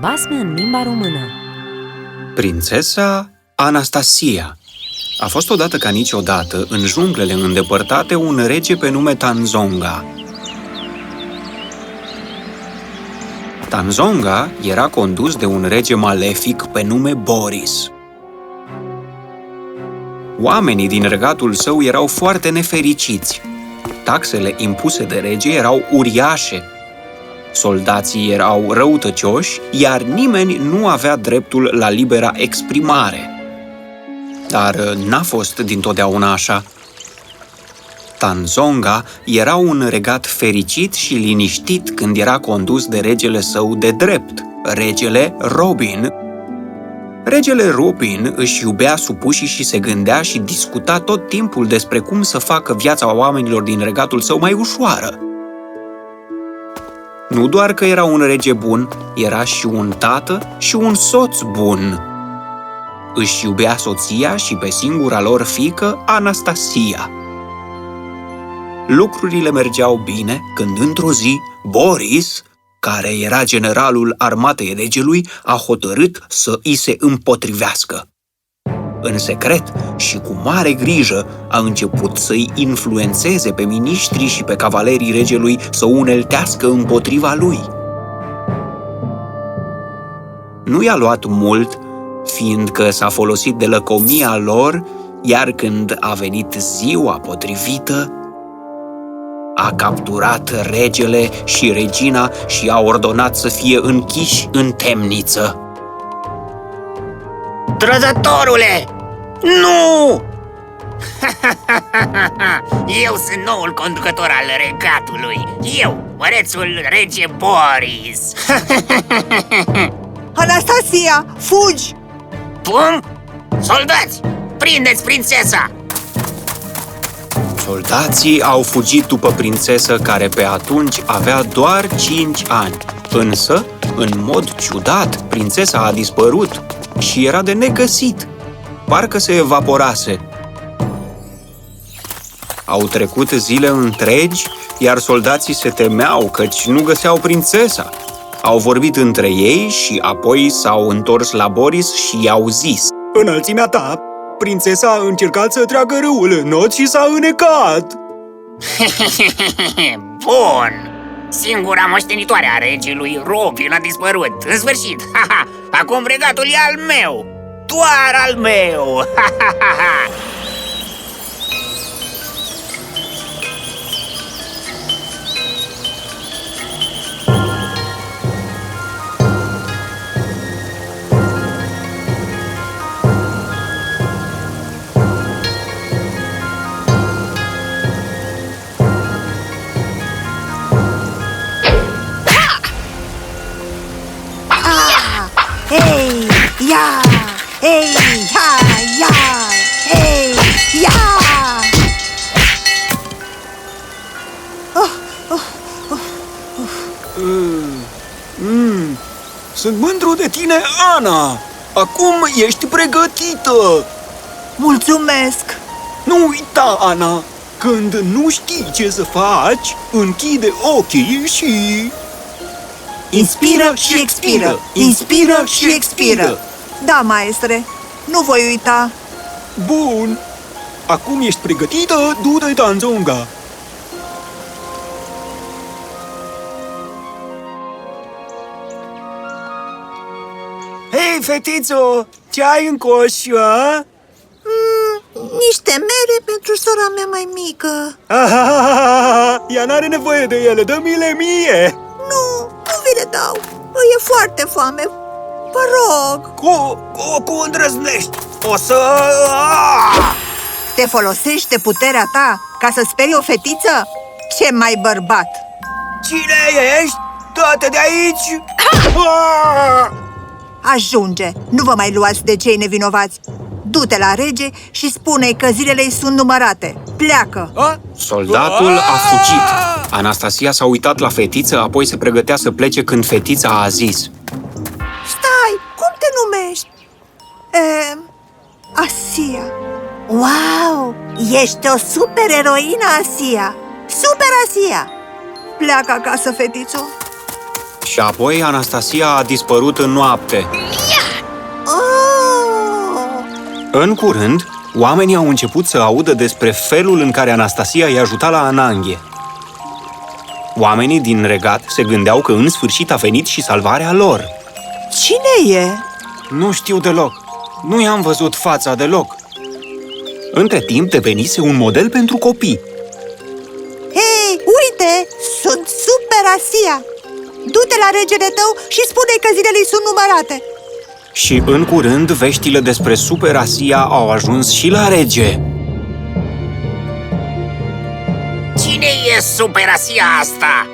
Basme în limba română Prințesa Anastasia A fost odată ca niciodată, în junglele îndepărtate, un rege pe nume Tanzonga. Tanzonga era condus de un rege malefic pe nume Boris. Oamenii din regatul său erau foarte nefericiți. Taxele impuse de rege erau uriașe. Soldații erau răutăcioși, iar nimeni nu avea dreptul la libera exprimare. Dar n-a fost dintotdeauna așa. Tanzonga era un regat fericit și liniștit când era condus de regele său de drept, regele Robin. Regele Robin își iubea supușii și se gândea și discuta tot timpul despre cum să facă viața oamenilor din regatul său mai ușoară. Nu doar că era un rege bun, era și un tată și un soț bun. Își iubea soția și pe singura lor fică, Anastasia. Lucrurile mergeau bine când într-o zi Boris, care era generalul armatei regelui, a hotărât să îi se împotrivească. În secret și cu mare grijă a început să-i influențeze pe miniștrii și pe cavalerii regelui să uneltească împotriva lui. Nu i-a luat mult, fiindcă s-a folosit de lăcomia lor, iar când a venit ziua potrivită, a capturat regele și regina și a ordonat să fie închiși în temniță. Trădătorule! Nu! Eu sunt noul conducător al regatului. Eu, mărețul rege Boris. Anastasia, fugi! Pum! Soldați, prindeți prințesa! Soldații au fugit după prințesă care pe atunci avea doar 5 ani. Însă, în mod ciudat, prințesa a dispărut și era de negăsit. Parcă se evaporase. Au trecut zile întregi, iar soldații se temeau căci nu găseau prințesa. Au vorbit între ei și apoi s-au întors la Boris și i-au zis Înălțimea ta, prințesa a încercat să treacă râul în not și s-a înecat. Bun! Singura moștenitoare a regelui Robin a dispărut. În sfârșit! Acum regatul e al meu! Doar al meu! Hei, Sunt mândru de tine, Ana! Acum ești pregătită! Mulțumesc! Nu uita, Ana! Când nu știi ce să faci, închide ochii și... Inspiră și expiră! Inspiră și expiră! Da, maestre, nu voi uita. Bun! Acum ești pregătită, du-te, Tanzonga! Fetițo, ce ai în coș, a? Niște mere pentru sora mea mai mică. Ahahaha, ea n-are nevoie de ele, dă-mi-le mie! Nu, nu vi le dau. Îi e foarte foame. Vă rog, Cu, cu, cu îndrăznești! O să... Ah! te folosești de puterea ta ca să speri o fetiță? Ce mai bărbat! Cine ești? Dă-te de aici! Ah! Ajunge! Nu vă mai luați de cei nevinovați! Du-te la rege și spune-i că zilele îi sunt numărate. Pleacă! Ah! Soldatul a fugit. Anastasia s-a uitat la fetiță, apoi se pregătea să plece când fetița a zis Stai! Cum te numești? E, Asia. Wow! Ești o supereroină, Asia! Super Asia! Pleacă acasă, fetițo! Și apoi Anastasia a dispărut în noapte. Oh! În curând, oamenii au început să audă despre felul în care Anastasia i-a ajutat la Ananghe. Oamenii din regat se gândeau că în sfârșit a venit și salvarea lor. Cine e? Nu știu deloc. Nu i-am văzut fața deloc. Între timp devenise un model pentru copii. Hei, uite! Sunt Super Asia! Du-te la regele tău și spune-i că zilele sunt numărate! Și în curând, veștile despre Super Asia au ajuns și la rege. Cine e superasia asta?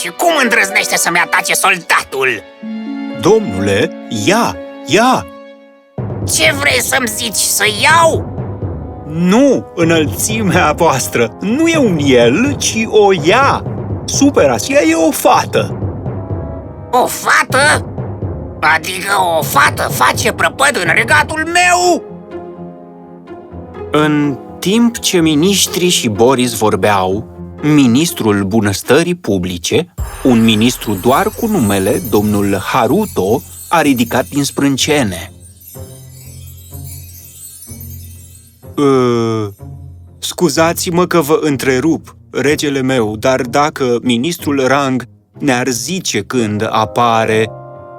Și cum îndrăznește să-mi atace soldatul? Domnule, ia, ia! Ce vrei să-mi zici, să iau? Nu, înălțimea voastră, nu e un el, ci o ea. Super Asia e o fată. O fată? Adică o fată face prăpăd în regatul meu? În timp ce miniștrii și Boris vorbeau, ministrul bunăstării publice, un ministru doar cu numele, domnul Haruto, a ridicat din sprâncene. Uh, scuzați-mă că vă întrerup, regele meu, dar dacă ministrul Rang ne-ar zice când apare,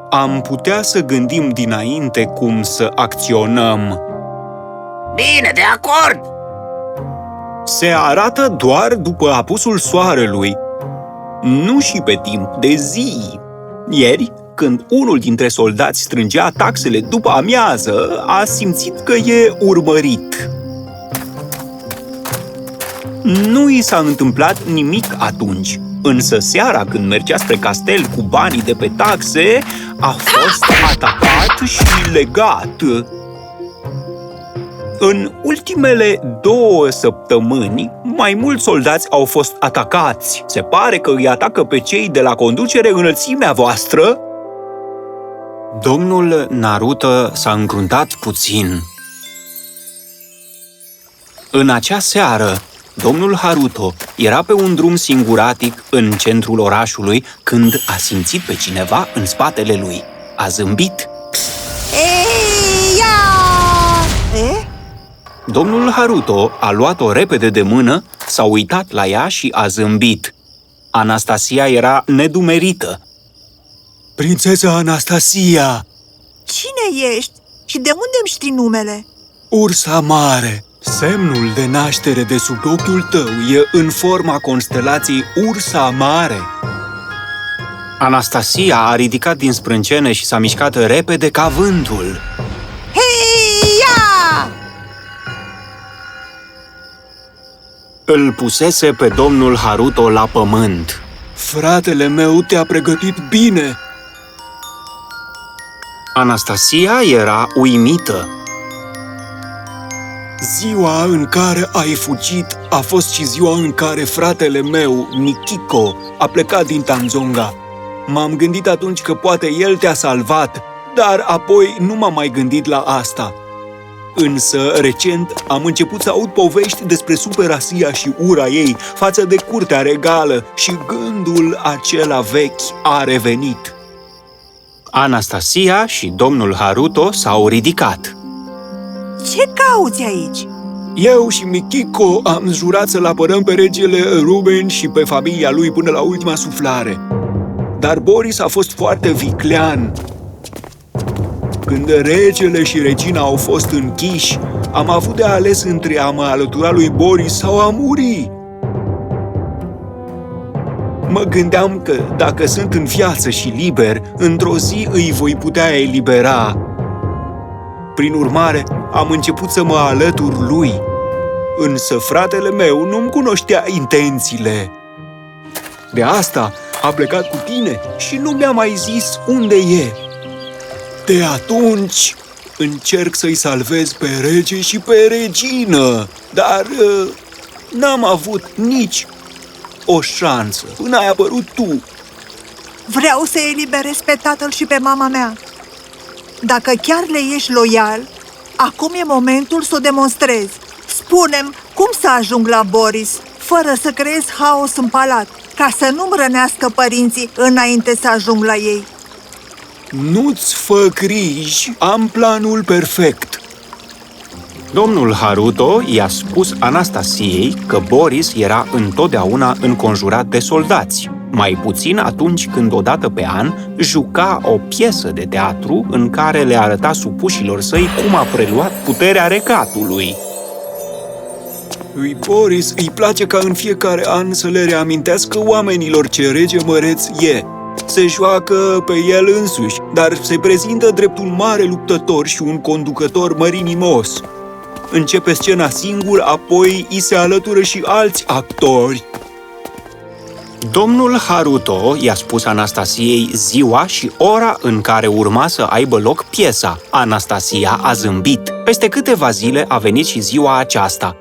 am putea să gândim dinainte cum să acționăm. Bine, de acord! Se arată doar după apusul soarelui, nu și pe timp de zi. Ieri, când unul dintre soldați strângea taxele după amiază, a simțit că e urmărit. Nu i s-a întâmplat nimic atunci, însă seara când mergea spre castel cu banii de pe taxe, a fost atacat și legat. În ultimele două săptămâni, mai mulți soldați au fost atacați. Se pare că îi atacă pe cei de la conducere înălțimea voastră. Domnul Naruto s-a încruntat puțin. În acea seară, domnul Haruto era pe un drum singuratic în centrul orașului când a simțit pe cineva în spatele lui. A zâmbit. Ei, ia! E? Domnul Haruto a luat-o repede de mână, s-a uitat la ea și a zâmbit. Anastasia era nedumerită. Prințesa Anastasia, Cine ești? Și de unde îmi știi numele? ursa mare, semnul de naștere de sub ochiul tău e în forma constelației Ursa Mare. Anastasia a ridicat din sprâncene și s-a mișcat repede ca vântul. Hei, ia! Îl pusese pe domnul Haruto la pământ. Fratele meu te-a pregătit bine! Anastasia era uimită. Ziua în care ai fugit a fost și ziua în care fratele meu, Mikiko, a plecat din Tanzonga. M-am gândit atunci că poate el te-a salvat, dar apoi nu m-am mai gândit la asta. Însă, recent, am început să aud povești despre Superasia și ura ei față de curtea regală și gândul acela vechi a revenit. Anastasia și domnul Haruto s-au ridicat. Ce cauți aici? Eu și Mikiko am jurat să-l apărăm pe regele Ruben și pe familia lui până la ultima suflare. Dar Boris a fost foarte viclean. Când regele și regina au fost închiși, am avut de ales între a mă alătura lui Boris sau a muri. Mă gândeam că dacă sunt în viață și liber, într-o zi îi voi putea elibera. Prin urmare, am început să mă alătur lui. Însă fratele meu nu-mi cunoștea intențiile. De asta a plecat cu tine și nu mi-a mai zis unde e. De atunci încerc să-i salvez pe rege și pe regină, dar uh, n-am avut nici o șansă până ai apărut tu. Vreau să eliberez pe tatăl și pe mama mea. Dacă chiar le ești loial, acum e momentul să o demonstrezi. Spunem cum să ajung la Boris, fără să creezi haos în palat. ca să nu-mi rănească părinții înainte să ajung la ei. Nu-ți fă griji, am planul perfect. Domnul Haruto i-a spus Anastasiei că Boris era întotdeauna înconjurat de soldați, mai puțin atunci când odată pe an juca o piesă de teatru în care le arăta supușilor săi cum a preluat puterea regatului. Lui Boris îi place ca în fiecare an să le reamintească oamenilor ce rege măreț e. Se joacă pe el însuși, dar se prezintă drept un mare luptător și un conducător mărinimos. Începe scena singur, apoi îi se alătură și alți actori. Domnul Haruto i-a spus Anastasiei ziua și ora în care urma să aibă loc piesa. Anastasia a zâmbit. Peste câteva zile a venit și ziua aceasta.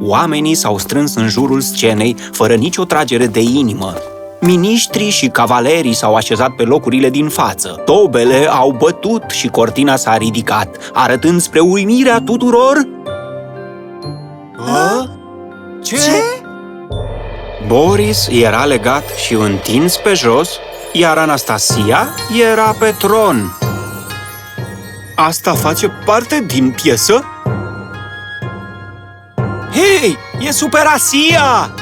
Oamenii s-au strâns în jurul scenei, fără nicio tragere de inimă. Miniștrii și cavalerii s-au așezat pe locurile din față. Tobele au bătut și cortina s-a ridicat, arătând spre uimirea tuturor A? Ce? Ce? Boris era legat și întins pe jos, iar Anastasia era pe tron. Asta face parte din piesă? Hei, e Superasia!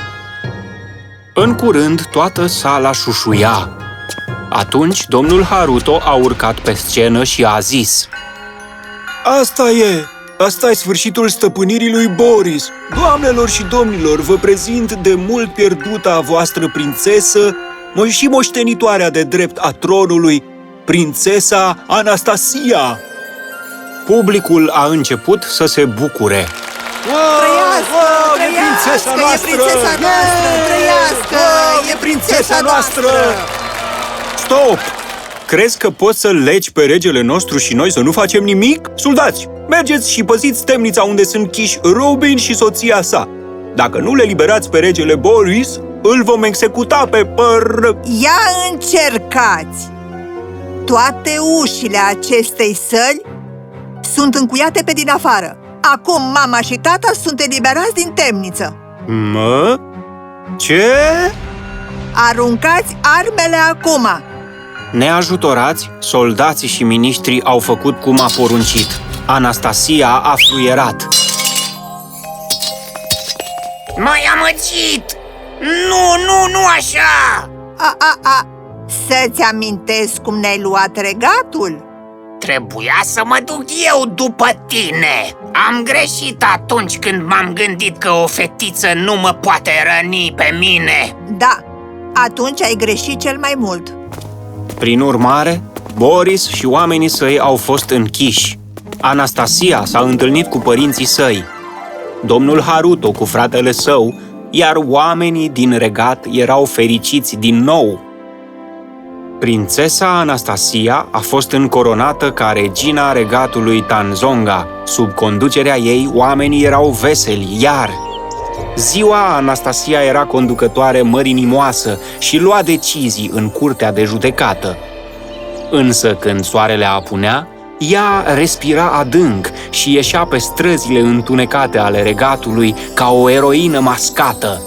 În curând, toată sala șușuia. Atunci, domnul Haruto a urcat pe scenă și a zis Asta e! Asta e sfârșitul stăpânirii lui Boris. Doamnelor și domnilor, vă prezint de mult pierduta voastră prințesă mo- și moștenitoarea de drept a tronului, prințesa Anastasia. Publicul a început să se bucure. Trăiască! Wow, e Trăiască! prințesa E noastră! prințesa noastră! Trăiască! Wow, E prințesa noastră! Stop! Crezi că poți să legi pe regele nostru și noi să nu facem nimic? Soldați, mergeți și păziți temnița unde sunt chiși Robin și soția sa. Dacă nu le liberați pe regele Boris, îl vom executa pe păr... Ia încercați! Toate ușile acestei săli sunt încuiate pe din afară. Acum mama și tata sunt eliberați din temniță. Mă? Ce? Aruncați armele acum! Neajutorați, soldații și miniștrii au făcut cum a poruncit. Anastasia a fluierat. M-ai amăgit! Nu, nu, nu așa! A, a, a! Să-ți amintesc cum ne-ai luat regatul? Trebuia să mă duc eu după tine Am greșit atunci când m-am gândit că o fetiță nu mă poate răni pe mine Da, atunci ai greșit cel mai mult. Prin urmare, Boris și oamenii săi au fost închiși. Anastasia s-a întâlnit cu părinții săi, domnul Haruto cu fratele său, iar oamenii din regat erau fericiți din nou. Prințesa Anastasia a fost încoronată ca regina regatului Tanzonga. Sub conducerea ei, oamenii erau veseli, iar Ziua Anastasia era conducătoare mărinimoasă și lua decizii în curtea de judecată. Însă când soarele apunea, ea respira adânc și ieșea pe străzile întunecate ale regatului ca o eroină mascată.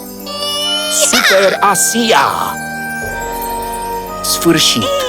Super Asia! Sfârșit!